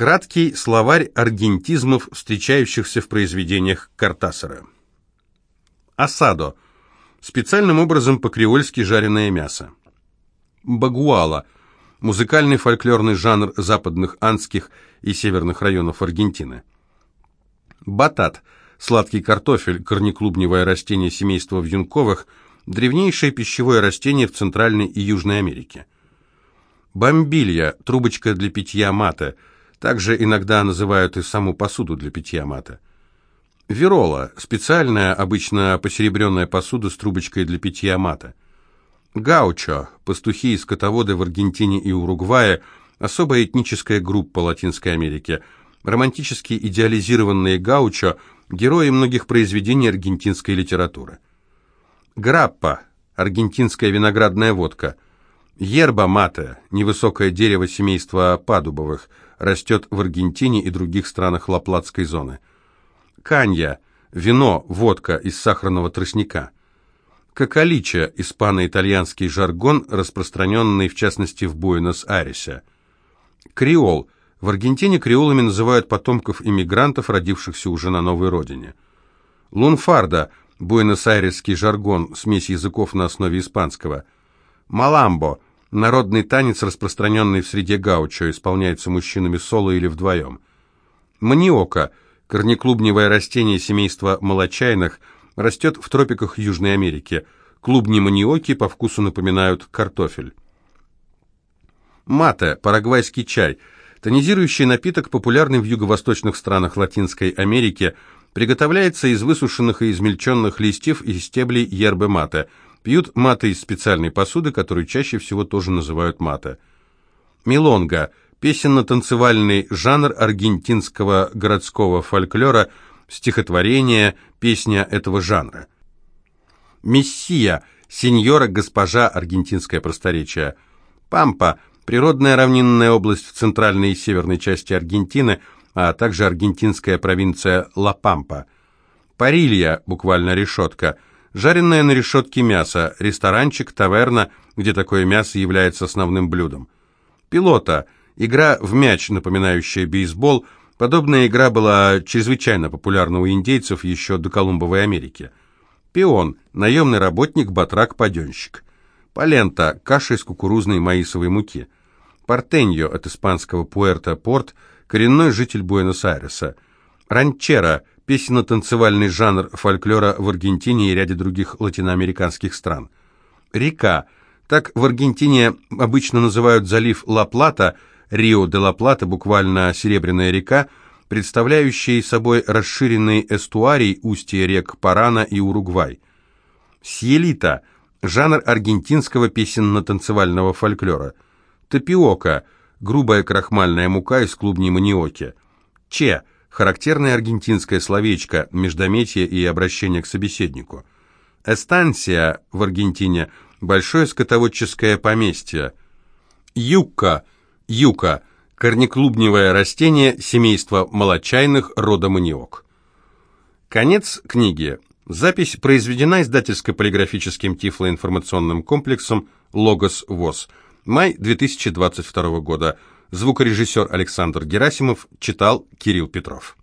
Краткий словарь аргентизмов, встречающихся в произведениях Картасара. Асадо. Специальным образом по-креольски жареное мясо. Багуала. Музыкальный фольклорный жанр западных андских и северных районов Аргентины. Батат. Сладкий картофель, корнеклубневое растение семейства вьюнковых, древнейшее пищевое растение в Центральной и Южной Америке. Бомбилья, трубочка для питья мата, также иногда называют и саму посуду для питья мата. Верола, специальная, обычно посеребренная посуда с трубочкой для питья мата. Гаучо, пастухи и скотоводы в Аргентине и Уругвае, особая этническая группа Латинской Америки, романтически идеализированные гаучо – герои многих произведений аргентинской литературы. Граппа, аргентинская виноградная водка. Ерба мате, невысокое дерево семейства падубовых, растет в Аргентине и других странах Лаплатской зоны. Канья, вино, водка из сахарного тростника. Коколича, испано-итальянский жаргон, распространенный в частности в Буэнос-Айресе. Креол – в Аргентине креолами называют потомков иммигрантов, родившихся уже на новой родине. Лунфарда – буэнос-айресский жаргон, смесь языков на основе испанского. Маламбо – народный танец, распространенный в среде гаучо, исполняется мужчинами соло или вдвоем. Маниока – корнеклубневое растение семейства молочайных, растет в тропиках Южной Америки. Клубни маниоки по вкусу напоминают картофель. Мате – парагвайский чай – Тонизирующий напиток, популярный в юго-восточных странах Латинской Америки, приготовляется из высушенных и измельченных листьев и стеблей ербы мата. Пьют маты из специальной посуды, которую чаще всего тоже называют мата. Милонга – песенно-танцевальный жанр аргентинского городского фольклора, стихотворение, песня этого жанра. Мессия – сеньора, госпожа, аргентинское просторечие. Пампа – Природная равнинная область в центральной и северной части Аргентины, а также аргентинская провинция Ла-Пампа. Парилья, буквально решетка, жареное на решетке мясо, ресторанчик, таверна, где такое мясо является основным блюдом. Пилота, игра в мяч, напоминающая бейсбол, подобная игра была чрезвычайно популярна у индейцев еще до Колумбовой Америки. Пион, наемный работник, батрак, паденщик. Палента, каша из кукурузной маисовой муки – Портеньо от испанского пуэрто — порт, коренной житель Буэнос-Айреса. Ранчера – песенно-танцевальный жанр фольклора в Аргентине и ряде других латиноамериканских стран. Река – так в Аргентине обычно называют залив Ла-Плата, Рио-де-Ла-Плата, буквально «серебряная река», представляющий собой расширенный эстуарий устья рек Парана и Уругвай. Сьелито – жанр аргентинского песенно-танцевального фольклора – Тапиока – грубая крахмальная мука из клубней маниоки. Че – характерное аргентинское словечко, междометие и обращение к собеседнику. Эстансия в Аргентине – большое скотоводческое поместье. Юкка – юка – корнеклубневое растение семейства молочайных рода маниок. Конец книги. Запись произведена издательско-полиграфическим тифлоинформационным комплексом «Логос ВОЗ». Май 2022 года. Звукорежиссер Александр Герасимов читал Кирилл Петров.